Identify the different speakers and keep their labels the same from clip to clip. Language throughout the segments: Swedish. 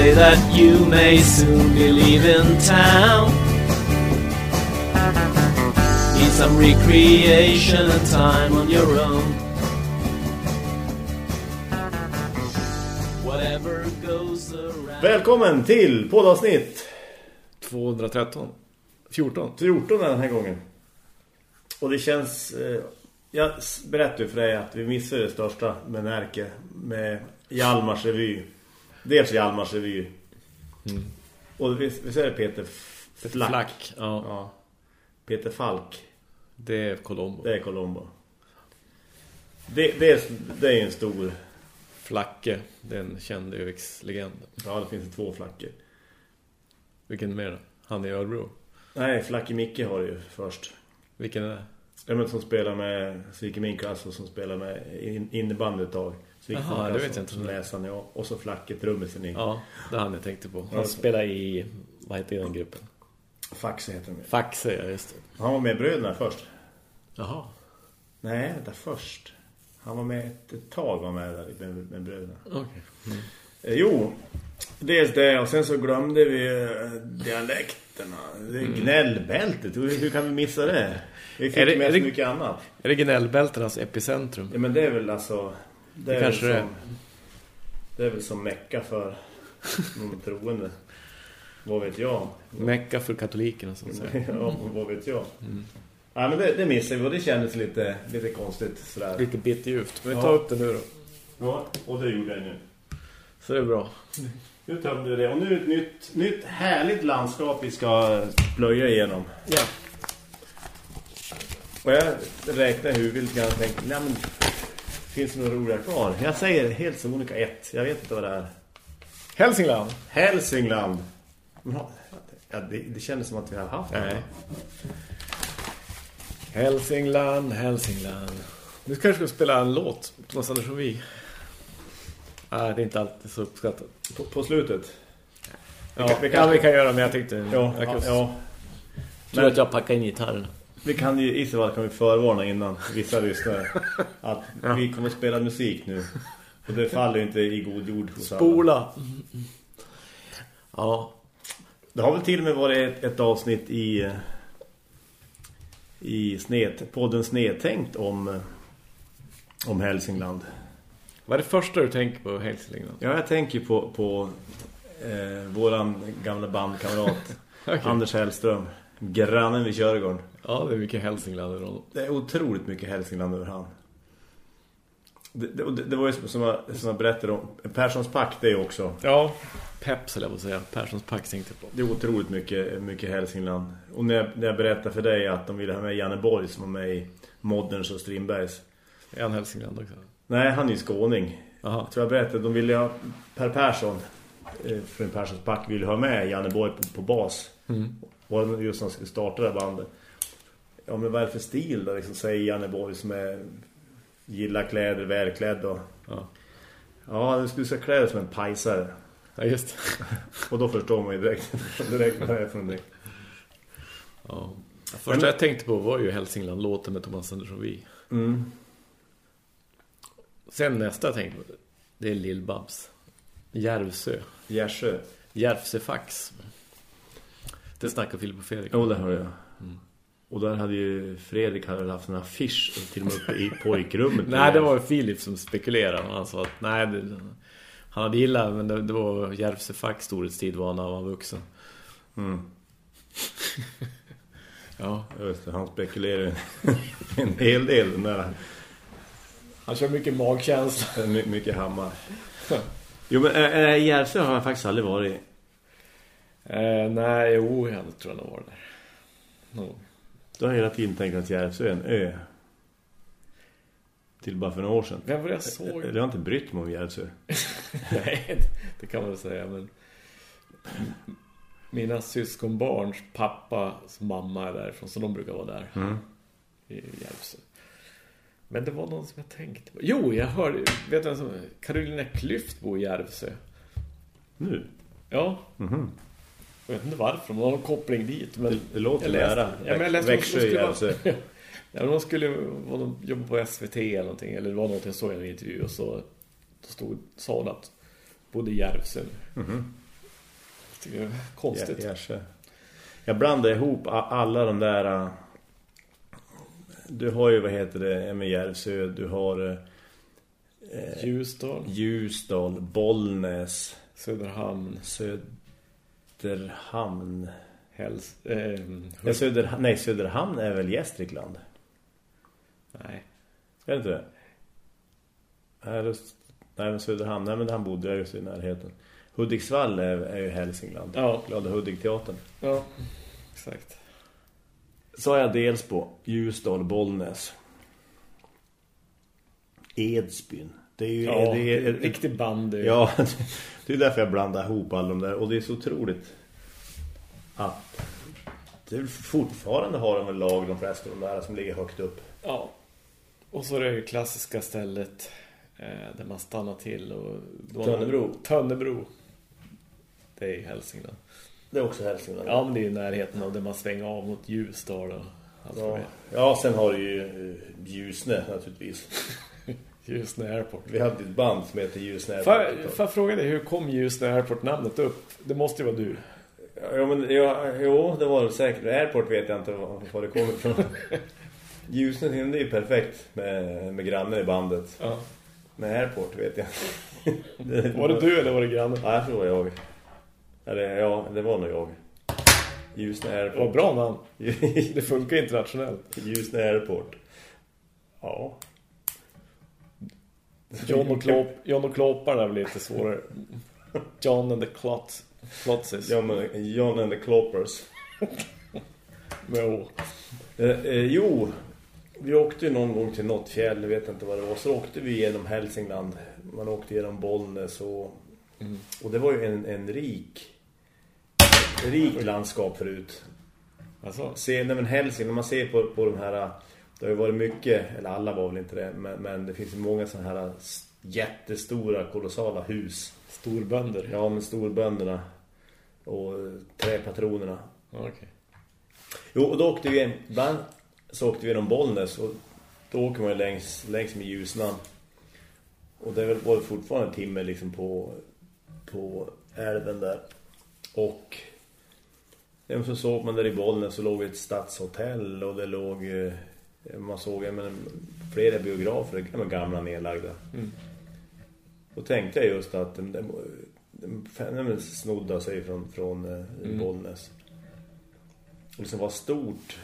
Speaker 1: say that you may soon be leaving town. Need some recreation and time on your own. Whatever goes around.
Speaker 2: Välkommen till poddavsnitt
Speaker 3: 213. 14.
Speaker 2: 14 den här gången. Och det känns... Eh, jag berättade för dig att vi missade det största med Närke med Hjalmars revy. Dels Hjalmars revy. Och vi, vi säger Peter Flack.
Speaker 3: Flack. Ja,
Speaker 2: Ja. Peter Falk.
Speaker 3: det är Colombo.
Speaker 2: Det är Colombo. Det, det, är, det är en stor...
Speaker 3: Flacke, det är en känd Öviks-legend.
Speaker 2: Ja, det finns det två flackor.
Speaker 3: Vilken mer? Han i Örebro.
Speaker 2: Nej, Flacke Micke har det ju först.
Speaker 3: Vilken är det?
Speaker 2: Ja, men som spelar med Svike Mink alltså som spelar med in, innebandy ett tag.
Speaker 3: Jaha, det vet jag inte.
Speaker 2: Läsaren, ja. Och så Flacke trummisen i.
Speaker 3: Ja, det han jag tänkte på. Han spelar i, vad heter den gruppen?
Speaker 2: Faxe heter den.
Speaker 3: Faxe, ja just det.
Speaker 2: Han var med i Bröderna först.
Speaker 3: Jaha.
Speaker 2: Nej, vänta, först. Han var med ett, ett tag var med där med, med Bröderna.
Speaker 3: Okej.
Speaker 2: Eh, jo, dels det och sen så glömde vi eh, dialekterna. Det är gnällbältet, hur, hur kan vi missa det? Vi fick
Speaker 3: Mm. Är det-
Speaker 2: med
Speaker 3: är
Speaker 2: så
Speaker 3: det-
Speaker 2: mycket annat.
Speaker 3: Är det gnällbälternas epicentrum?
Speaker 2: Ja, men det är väl alltså... Det, är väl
Speaker 3: kanske det är.
Speaker 2: som, det är väl som mecka för någon troende. Vad vet jag?
Speaker 3: Mecka för katolikerna, så att säga.
Speaker 2: ja, vad vet jag? Ja, men det, det missade vi och det kändes lite, lite konstigt sådär.
Speaker 3: Lite bitterljuvt. Men vi
Speaker 2: Ja.
Speaker 3: tar upp det nu då.
Speaker 2: Ja, och det gjorde jag nu.
Speaker 3: Så det är bra.
Speaker 2: Nu tömde det. Och nu det ett nytt, nytt härligt landskap vi ska plöja igenom.
Speaker 3: Ja.
Speaker 2: Och jag räknar huvudet och tänkte, nej men finns några roliga kvar? Jag säger helt sonika ett. Jag vet inte vad det är.
Speaker 3: Hälsingland.
Speaker 2: Hälsingland. Ja, det, det kändes som att vi har haft det.
Speaker 3: Nej. Hälsingland, Hälsingland. Nu kanske ska spela en låt. Thomas Andersson Vi. Nej, det är inte alltid så uppskattat.
Speaker 2: På, på slutet.
Speaker 3: Ja,
Speaker 2: kan-
Speaker 3: vi, kan, ja, vi kan göra, men jag tänkte...
Speaker 2: Ja,
Speaker 3: jag
Speaker 2: ja,
Speaker 3: kan,
Speaker 2: ja.
Speaker 3: Tur att jag packar in gitarren.
Speaker 2: Vi kan ju i så fall kan vi förvarna innan vissa lyssnare att vi kommer att spela musik nu. Och det faller inte i god jord hos alla.
Speaker 3: Spola. Ja,
Speaker 2: Det har väl till och med varit ett, ett avsnitt i i snet, podden Snedtänkt om om Hälsingland.
Speaker 3: vad är det första du tänker på Hälsingland?
Speaker 2: Ja, jag tänker på, på eh, våran gamla bandkamrat
Speaker 3: Okej.
Speaker 2: Anders Hellström, grannen vid Körgården.
Speaker 3: Ja, det är mycket Hälsingland över honom.
Speaker 2: Det är otroligt mycket Hälsingland över han. Det, det, det var ju som, jag, som jag berättade om. Perssons pack, det är också.
Speaker 3: Ja, Peps eller jag säga. Perssons pack tänkte på.
Speaker 2: Det är otroligt mycket, mycket Hälsingland. Och när jag, när jag berättade för dig att de ville ha med Janne Borg som var med i Moderns och Strindbergs.
Speaker 3: Är han Hälsingland också?
Speaker 2: Nej, han är ju skåning.
Speaker 3: Jaha.
Speaker 2: Jag tror jag berättade, de ville ha Per Persson eh, från Perssons pack ville ha med Janne Borg på, på bas.
Speaker 3: Mm.
Speaker 2: Och just när han skulle starta det här bandet. Ja, men vad är det för stil då? Liksom, säger Janne Borg som är gillar kläder, välklädd och...
Speaker 3: Ja.
Speaker 2: Ja, du skulle säga kläder som en pajsare.
Speaker 3: ja, just det.
Speaker 2: Och då förstår man ju direkt, direkt vad det är från det.
Speaker 3: Ja. Första jag tänkte på var ju Hälsingland, låten med Thomas Andersson Vi.
Speaker 2: Mm.
Speaker 3: Sen nästa jag tänkte på, det är Lill-Babs. Järvsö.
Speaker 2: Gärsö.
Speaker 3: Järvsöfax. Det snackar Filip och Fredrik.
Speaker 2: Jo, det hör jag. Och där hade ju Fredrik hade haft en affisch till och med uppe i pojkrummet.
Speaker 3: Nej, det var Filip som spekulerade. Han sa att nej, det, han hade gillat, men det, det var Järvsöfax storhetstid var när han var vuxen.
Speaker 2: Mm.
Speaker 3: Ja.
Speaker 2: Just det, han spekulerar en hel del när
Speaker 3: Han kör mycket magkänsla.
Speaker 2: My, mycket hammar. Jo, men äh, Järvsö har jag faktiskt aldrig varit.
Speaker 3: Eh, nej, jo, jag tror jag nog var där. No.
Speaker 2: Du har hela tiden tänkt att Järvsö är en ö. Till bara för några år sedan.
Speaker 3: Vem var det jag såg?
Speaker 2: Jag har inte brytt mig om Järvsö.
Speaker 3: Nej, det kan man väl säga, men... Mina syskonbarns pappas mamma är därifrån, så de brukar vara där.
Speaker 2: Mm.
Speaker 3: I Järvsö. Men det var någon som jag tänkte på. Jo, jag hörde... Vet du vem som... Carolina Klyft bor i Järvsö.
Speaker 2: Nu?
Speaker 3: Ja.
Speaker 2: Mhm.
Speaker 3: Jag vet inte varför, de har någon koppling dit. Men
Speaker 2: Det, det låter
Speaker 3: jag läste-
Speaker 2: nära.
Speaker 3: Ja, men jag läste
Speaker 2: Växjö i
Speaker 3: skulle
Speaker 2: Järvsö.
Speaker 3: Ja, de skulle de jobba på SVT eller någonting. Eller det var något jag såg i en intervju och så stod, sa hon att bodde i Järvsö.
Speaker 2: Mhm.
Speaker 3: tycker jag är konstigt.
Speaker 2: Ja, Gärsö. Jag blandar ihop alla de där... äh, Du har ju, vad heter det, med Järvsö. Du har äh,
Speaker 3: Ljusdal,
Speaker 2: Ljusdal, Bollnäs,
Speaker 3: Söderhamn,
Speaker 2: Söderhamn.
Speaker 3: Häls... Eh,
Speaker 2: Ja, Söder, nej, Söderhamn är väl Gästrikland?
Speaker 3: nej.
Speaker 2: Är det inte det? Just, nej men Söderhamn, nej men han bodde jag just i närheten. Hudiksvall är, är ju Hälsingland.
Speaker 3: Ja.
Speaker 2: Glada Hudik-teatern.
Speaker 3: Ja, exakt.
Speaker 2: Så har jag dels på Ljusdal, Bollnäs. Edsbyn. Det är ju
Speaker 3: Ja,
Speaker 2: det är,
Speaker 3: riktig bandy.
Speaker 2: Ja, det är därför jag blandar ihop alla de där. Och det är så otroligt att det är fortfarande har de en lag de flesta de där som ligger högt upp.
Speaker 3: Ja. Och så är det ju klassiska stället eh, där man stannar till. Och
Speaker 2: Tönnebro.
Speaker 3: Tönnebro. Det är i Hälsingland.
Speaker 2: Det är också Hälsingland.
Speaker 3: Ja, men det är i närheten av där man svänger av mot Ljusdal och allt
Speaker 2: Ja. ja, sen har du ju eh, Ljusne naturligtvis.
Speaker 3: Ljusne Airport.
Speaker 2: Vi hade ett band som heter Ljusne Airport.
Speaker 3: får jag fråga dig, hur kom Ljusne Airport-namnet upp? Det måste ju vara du.
Speaker 2: Ja, men, ja, jo, det var det säkert. Airport vet jag inte var, var det kommer ifrån. Ljusne, det är ju perfekt med, med grannen i bandet.
Speaker 3: Ja.
Speaker 2: Med Airport vet jag.
Speaker 3: Var det du eller var det grannen?
Speaker 2: Ja, jag tror det var jag. Eller, ja, det var nog jag. Ljusne
Speaker 3: Det
Speaker 2: Airport.
Speaker 3: bra namn. Det funkar internationellt.
Speaker 2: Ljusne Airport. Ja.
Speaker 3: John och, Klop, John och Kloppar är väl lite svårare. John and the Clot, Clotses.
Speaker 2: Ja, men John and the Cloppers.
Speaker 3: Med O.
Speaker 2: Eh, eh, jo, vi åkte ju någon gång till något fjäll, jag vet inte vad det var. Så åkte vi genom Hälsingland. Man åkte genom Bollnäs och,
Speaker 3: Mm.
Speaker 2: och det var ju en, en rik rik landskap förut.
Speaker 3: Alltså,
Speaker 2: Se, nej men Hälsingland, när man ser på, på de här, det har ju varit mycket, eller alla var väl inte det, men, men det finns ju många sådana här jättestora, kolossala hus.
Speaker 3: storbönder.
Speaker 2: Ja, med storbönderna och eh, träpatronerna.
Speaker 3: Okej.
Speaker 2: Jo, och då åkte vi ibland så åkte vi genom Bollnäs och då åker man ju längs, längs med Ljusnan. Och det var det fortfarande en timme liksom på, på älven där. Och men så såg man där i Bollnäs så låg ett stadshotell och det låg eh, man såg men, flera biografer, men gamla nedlagda.
Speaker 3: Mm.
Speaker 2: Då tänkte jag just att de, de, de, snodde sig från, från eh,
Speaker 3: Mm.
Speaker 2: Bollnäs. Och liksom var stort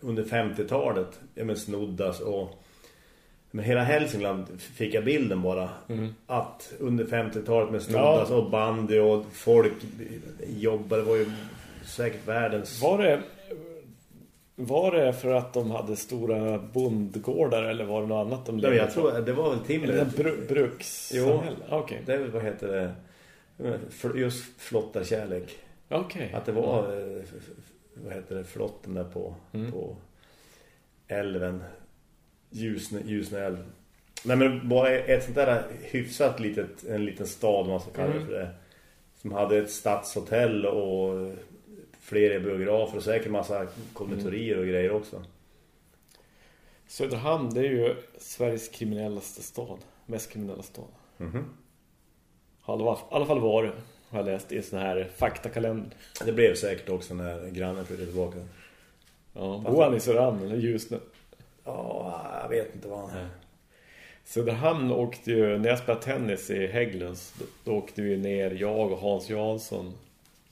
Speaker 2: under 50-talet. Ja, men snoddas och men hela Hälsingland fick jag bilden bara.
Speaker 3: Mm.
Speaker 2: Att under 50-talet med snoddas
Speaker 3: Ja.
Speaker 2: och bandy och folk jobbade. Var ju säkert världens...
Speaker 3: Var det var det för att de hade stora bondgårdar eller var det något annat de levde
Speaker 2: jag
Speaker 3: på?
Speaker 2: tror det var väl
Speaker 3: Eller
Speaker 2: timmer.
Speaker 3: bru brukssamhälle? Ah, Okej.
Speaker 2: Det är vad heter det? Just flottarkärlek.
Speaker 3: Okej.
Speaker 2: Att det var, f- vad heter det, flotten där på,
Speaker 3: Mm.
Speaker 2: på älven. Ljusne, Ljusne älv. Nej men bara ett sånt där hyfsat litet, en liten stad man ska kalla det
Speaker 3: Mm.
Speaker 2: för det. Som hade ett stadshotell och flera biografer och säkert massa konditorier och grejer också.
Speaker 3: Söderhamn, det är ju Sveriges kriminellaste stad. Mest kriminella stad.
Speaker 2: Mhm.
Speaker 3: Har i alla fall var det. Har jag läst i en sån här faktakalender.
Speaker 2: Det blev säkert också när grannen flyttade tillbaka.
Speaker 3: Ja, bor han i Söderhamn eller Ljusne?
Speaker 2: Ja, jag vet inte vad han är.
Speaker 3: Söderhamn åkte ju, när jag spelade tennis i Hägglunds, då åkte vi ner, jag och Hans Jansson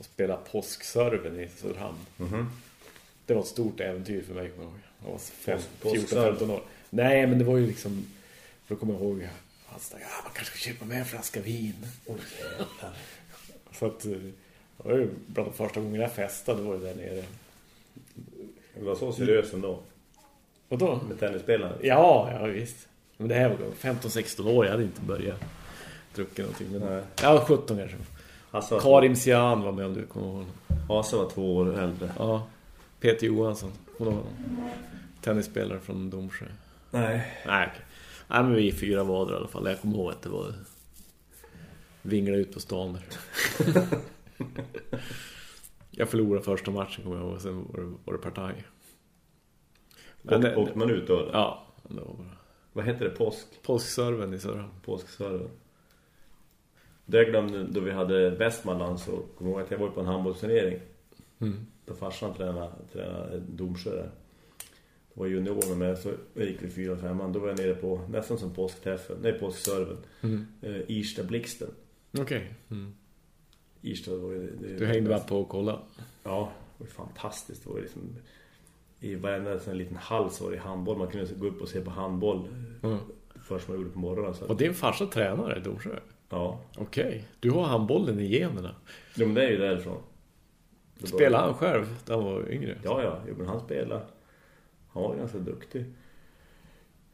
Speaker 3: och spelade påskserven i Söderhamn.
Speaker 2: Mhm.
Speaker 3: Det var ett stort äventyr för mig, kommer jag ihåg. Jag var fem-
Speaker 2: Påsk-
Speaker 3: 14-15 år. Nej, men det var ju liksom, för att komma ihåg, sa, ja, man kanske ska köpa med en flaska vin.
Speaker 2: Jävlar.
Speaker 3: Så att, eh, det var ju bland de första gångerna jag festade, var ju där nere.
Speaker 2: Det var så seriöst ändå.
Speaker 3: Och då?
Speaker 2: Med tennisspelarna.
Speaker 3: Ja, ja visst. Men det här var 15-16 år, jag hade inte börjat drucka någonting. Men
Speaker 2: Nej.
Speaker 3: var 17 kanske.
Speaker 2: Var,
Speaker 3: Karim Sian var med om du kommer ihåg honom.
Speaker 2: Hasse var två år äldre.
Speaker 3: Ja, Peter Johansson. Hon var tennisspelare från Domsjö.
Speaker 2: Nej.
Speaker 3: Nej, okej. Nej, men vi fyra var där i alla fall. Jag kommer ihåg att det var vingla ut på stan där. jag förlorade första matchen kommer jag ihåg. Sen var det, var det partaj. Men,
Speaker 2: Och, åkte man ut då?
Speaker 3: Ja, det var bara
Speaker 2: Vad heter det? Påsk?
Speaker 3: påskserven i Söderhamn.
Speaker 2: Påskserven. Det glömde då vi hade Västmanland så kom jag ihåg att jag var på en handbollsturnering.
Speaker 3: Mm.
Speaker 2: Då farsan tränade, tränade Domsjö där. Det var junior med så gick vi fyra och femman. Då var jag nere på nästan som påskträffen. Nej, påskserven.
Speaker 3: Mm.
Speaker 2: Eh, Irsta Blixten.
Speaker 3: Okej. Mm.
Speaker 2: Irsta var ju... Det,
Speaker 3: Du hängde bara på och kolla.
Speaker 2: Ja, det var fantastiskt. Det var liksom... I varenda sån liten hall så var det handboll. Man kunde gå upp och se på handboll.
Speaker 3: Mm.
Speaker 2: Först man gjorde på morgonen. Så.
Speaker 3: Och din farsa tränare i Domsjö?
Speaker 2: Ja.
Speaker 3: Okej. Du har handbollen i generna.
Speaker 2: Jo, men det är ju därifrån. Det
Speaker 3: Spelade han själv när han var yngre?
Speaker 2: Ja, ja. Jo, men han spelade. Han var ganska duktig.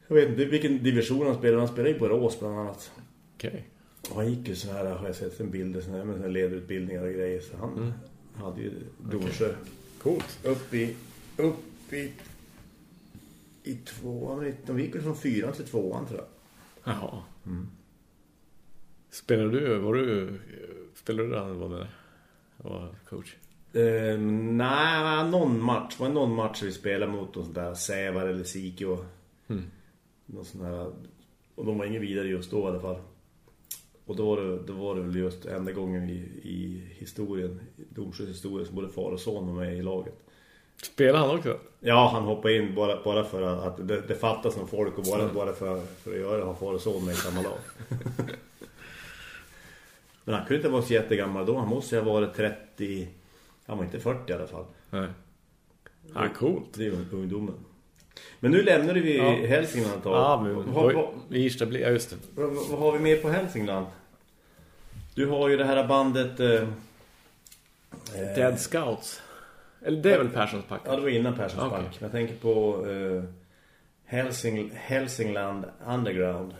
Speaker 2: Jag vet inte vilken division han spelade. Han spelade ju på Rås bland annat.
Speaker 3: Okej.
Speaker 2: Och han gick ju så här, har jag sett en bild sån här, med såna ledarutbildningar och grejer. Så han
Speaker 3: Mm.
Speaker 2: hade ju Domsjö.
Speaker 3: Coolt.
Speaker 2: Upp i... Upp i... I tvåan. De gick väl från fyran till tvåan tror jag.
Speaker 3: Jaha. Spelar du, var du, spelar du där var med var coach?
Speaker 2: Eh, nej, någon match. Det var någon match vi spelade mot någon sån där Sävar eller Sikio.
Speaker 3: Mm.
Speaker 2: Någon sån här, och de var ingen vidare just då i alla fall. Och då var det, då var det väl just enda gången i, i historien, Domsjös historia, som både far och son var med i laget.
Speaker 3: Spelar han också?
Speaker 2: Ja, han hoppade in bara, bara för att det, det fattas som folk och bara, bara för, för att göra det, ha far och son med i samma lag. Men han kunde inte vara så jättegammal då. Han måste ju ha varit 30... Han var inte 40 i alla fall.
Speaker 3: Nej. Ja, coolt.
Speaker 2: Det är ungdomen. Men nu lämnar vi
Speaker 3: Ja.
Speaker 2: Hälsingland ett tag.
Speaker 3: Ja, men
Speaker 2: vad, vad,
Speaker 3: i Irsta blir, ja just det.
Speaker 2: vad, vad har vi mer på Hälsingland? Du har ju det här bandet... Eh, eh,
Speaker 3: Dead Scouts. Eller det är väl Perssons pack?
Speaker 2: Ja, det var innan Perssons
Speaker 3: Okej.
Speaker 2: bank. Jag tänker på eh, Helsing, Hälsingland Underground.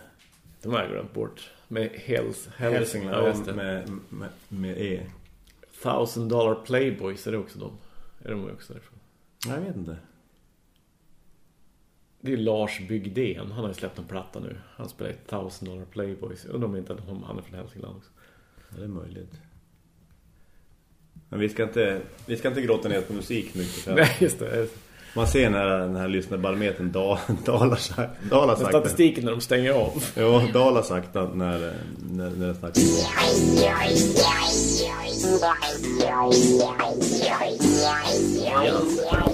Speaker 3: De har jag glömt bort. Med Hells,
Speaker 2: Hälsingland
Speaker 3: ja, just det.
Speaker 2: med, med, med E.
Speaker 3: Thousand Dollar Playboys, är det också de? Är de också därifrån?
Speaker 2: Jag vet inte.
Speaker 3: Det är Lars Bygden. Han har ju släppt en platta nu. Han spelar i Thousand Dollar Playboys. Undrar om inte om han är från Hälsingland också.
Speaker 2: Ja, det är möjligt. Men vi ska inte, vi ska inte gråta ner på musik mycket.
Speaker 3: Nej, just det.
Speaker 2: Man ser när den här lyssnarbarometern da, dalar, sa- dalar sakta.
Speaker 3: statistiken när de stänger av.
Speaker 2: Jo, dalar sakta när, när, när det snackar.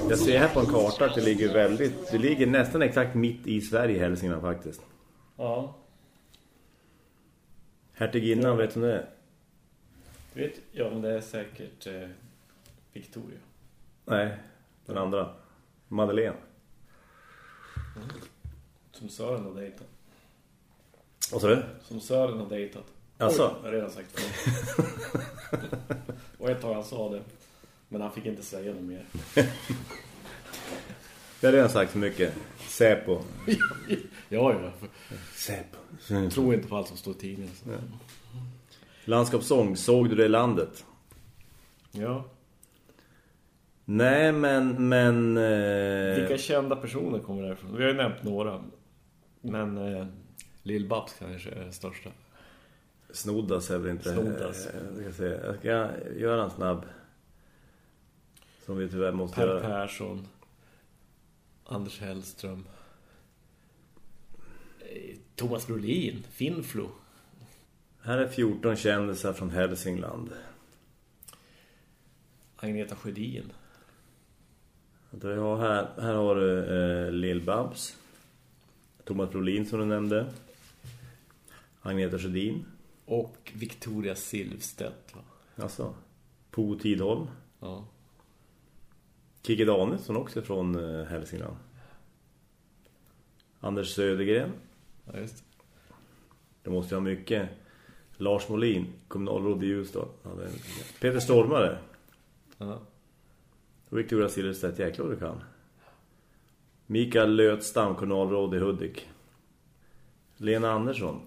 Speaker 2: Jag ser här på en karta att det ligger väldigt... Det ligger nästan exakt mitt i Sverige, Hälsingland faktiskt.
Speaker 3: Ja.
Speaker 2: Hertiginnan, vet du det är?
Speaker 3: Vet, ja, men det är säkert eh, Victoria.
Speaker 2: Nej, den andra. Madeleine.
Speaker 3: Som Sören har dejtat.
Speaker 2: Vad sa du?
Speaker 3: Som Sören har dejtat.
Speaker 2: Alltså?
Speaker 3: Oj, jag har redan sagt det. Och ett tag han sa det. Men han fick inte säga något mer.
Speaker 2: Jag har redan sagt så mycket. Säpo.
Speaker 3: Ja, ja.
Speaker 2: Säpo.
Speaker 3: Jag tror inte på allt som står i tidningen. Så.
Speaker 2: Landskapssång, såg du det i landet?
Speaker 3: Ja.
Speaker 2: Nej, men... men eh,
Speaker 3: Vilka kända personer kommer därifrån? Vi har ju nämnt några. Men eh, Lill Babs kanske är den största.
Speaker 2: Snoddas är väl inte...
Speaker 3: Snoddas.
Speaker 2: eh, Jag ska, jag ska göra en snabb. Som vi tyvärr måste
Speaker 3: Per
Speaker 2: göra.
Speaker 3: Persson. Anders Hellström. Thomas Brolin. Finflo.
Speaker 2: Här är 14 kändisar från Hälsingland.
Speaker 3: Agneta Sjödin.
Speaker 2: Har här, här har du eh, Lill Babs. Thomas Brolin som du nämnde. Agneta Sjödin.
Speaker 3: Och Victoria Silvstedt. Va?
Speaker 2: Alltså. Po Tidholm.
Speaker 3: Ja.
Speaker 2: Kikki Danielsson också från eh, Hälsingland. Anders Södergren.
Speaker 3: ja, just det.
Speaker 2: Måste ju ha mycket. Lars Molin, kommunalråd i Ljusdal. Peter Stormare.
Speaker 3: Ja.
Speaker 2: Och Victoria Silvstedt, jäklar du kan. Mikael Lötstam, kommunalråd i Hudik. Lena Andersson.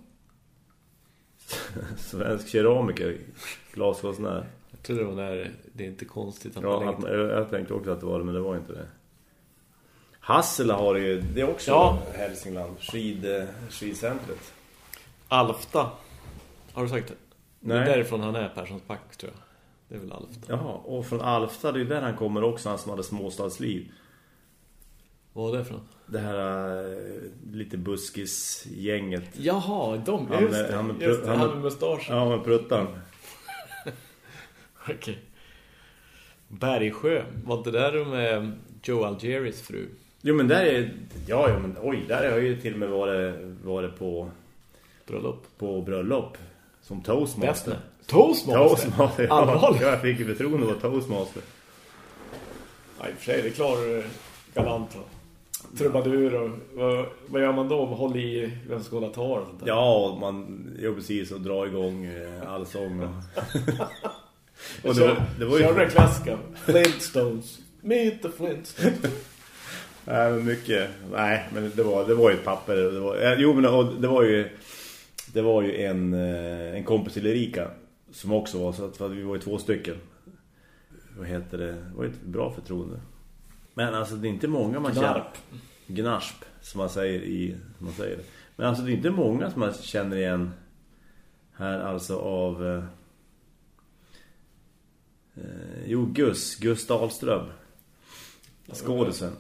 Speaker 2: Svensk keramiker. Glaskonstnär.
Speaker 3: Jag tror det var när det är inte konstigt att
Speaker 2: Ja,
Speaker 3: man längtar.
Speaker 2: jag, jag tänkte också att det var det, men det var inte det. Hassela har ju, det är också
Speaker 3: Ja.
Speaker 2: Hälsingland. Skid, eh, skidcentret.
Speaker 3: Alfta. Har du sagt det? Det
Speaker 2: Nej.
Speaker 3: är därifrån han är Perssons pack tror jag. Det är väl Alfta.
Speaker 2: Jaha, och från Alfta, det är där han kommer också, han som hade småstadsliv.
Speaker 3: Vad var det från?
Speaker 2: Det här eh, lite buskis-gänget.
Speaker 3: Jaha, de,
Speaker 2: Han
Speaker 3: just
Speaker 2: med-
Speaker 3: det.
Speaker 2: han med
Speaker 3: just
Speaker 2: pr-
Speaker 3: det,
Speaker 2: han
Speaker 3: han
Speaker 2: med-
Speaker 3: mustaschen.
Speaker 2: Ja, med pruttan.
Speaker 3: Okej. Bergsjö, var inte där med Joe Algeris fru?
Speaker 2: Jo, men där är... Ja, ja, men oj, där har jag ju till och med varit, varit på,
Speaker 3: Bröllop.
Speaker 2: på bröllop. Som toastmaster.
Speaker 3: Bästne. Toastmaster?
Speaker 2: Toastmaster. Ja,
Speaker 3: Allvarligt?
Speaker 2: jag fick ju förtroende att vara toastmaster.
Speaker 3: Ja, i och för sig, det klarar galant va? Trubadur och vad, vad gör man då? Håller i vem ska hålla tal och sånt där.
Speaker 2: Ja, man gör precis och drar igång eh, allsång. Och, det, var, det var ju...
Speaker 3: Kör den klassiska. Flintstones. Meet the Flintstones.
Speaker 2: Nej, men mycket. Nej, men det var det var ju ett papper det var eh, jo men det var ju det var ju en eh, en kompis till Erika som också var så att för att vi var ju två stycken. Vad heter det? Det var ett bra förtroende. Men alltså det är inte många man känner. Gnasp som man säger i som man säger. Men alltså det är inte många som man känner igen här alltså av eh, eh, jo Gus Gus Dahlström. Skådisen.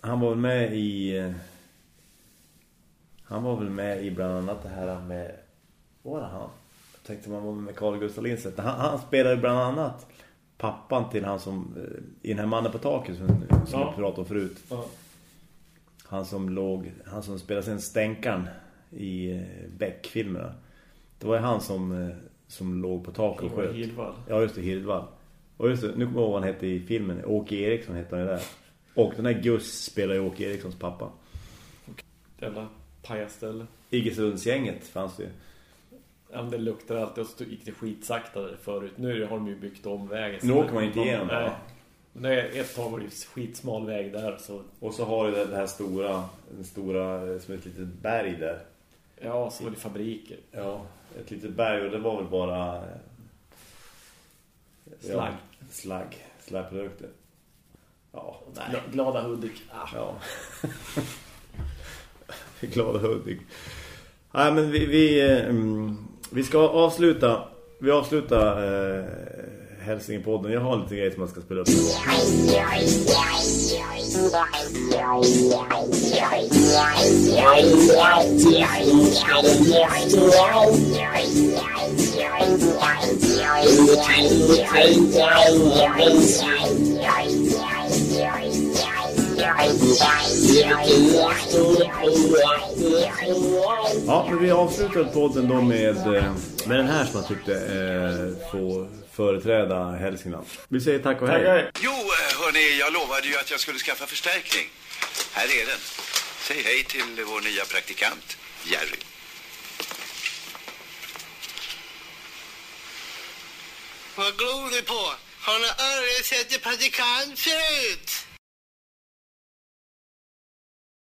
Speaker 2: Han var väl med i eh, Han var väl med i bland annat det här med Vad var det han? Tänkte man var med Carl Gustaf Lindstedt Han, han spelade bland annat Pappan till han som eh, I den här mannen på taket Som, som
Speaker 3: Ja.
Speaker 2: vi pratade om förut
Speaker 3: Ja.
Speaker 2: Han som låg Han som spelade sen Stänkan I eh, Beck-filmerna Det var ju han som eh, Som låg på taket och sköt
Speaker 3: Hirdwall.
Speaker 2: Ja just det, Hirdwall Och just det, nu kommer jag ihåg vad han hette i filmen Åke Eriksson hette han ju där Och den här Gus spelar ju Åke Erikssons pappa
Speaker 3: Jävla pajasställe.
Speaker 2: Iggesundsgänget fanns det ju.
Speaker 3: Ja, men det luktar alltid och så gick det skitsakta där förut. Nu har de ju byggt om vägen.
Speaker 2: Nu åker man inte igenom,
Speaker 3: Nej.
Speaker 2: va?
Speaker 3: Nej, ett tag var det skitsmal väg där. Så,
Speaker 2: Och så har du det här stora, den stora, eh, som ett litet berg där.
Speaker 3: ja, så var det fabriker.
Speaker 2: Ja, ett litet berg och det var väl bara...
Speaker 3: Slagg.
Speaker 2: Ja, slagg. Slaggprodukter. Ja, nej.
Speaker 3: Gla- Glada Hudik. Ah.
Speaker 2: Ja. Glada Hudik. Nej, men vi, vi, mm, vi ska avsluta. Vi avslutar eh, Hälsingepodden. Jag har lite grejer som jag ska spela upp. Ja, men vi avslutar podden då med, eh, med den här som jag tyckte eh, får företräda Hälsingland. Vi säger tack och hej.
Speaker 3: Tackar.
Speaker 4: Jo, eh, hörni, jag lovade ju att jag skulle skaffa förstärkning. Här är den. Säg hej till vår nya praktikant, Jerry.
Speaker 5: Vad glor ni på? Har ni aldrig sett en praktikant förut?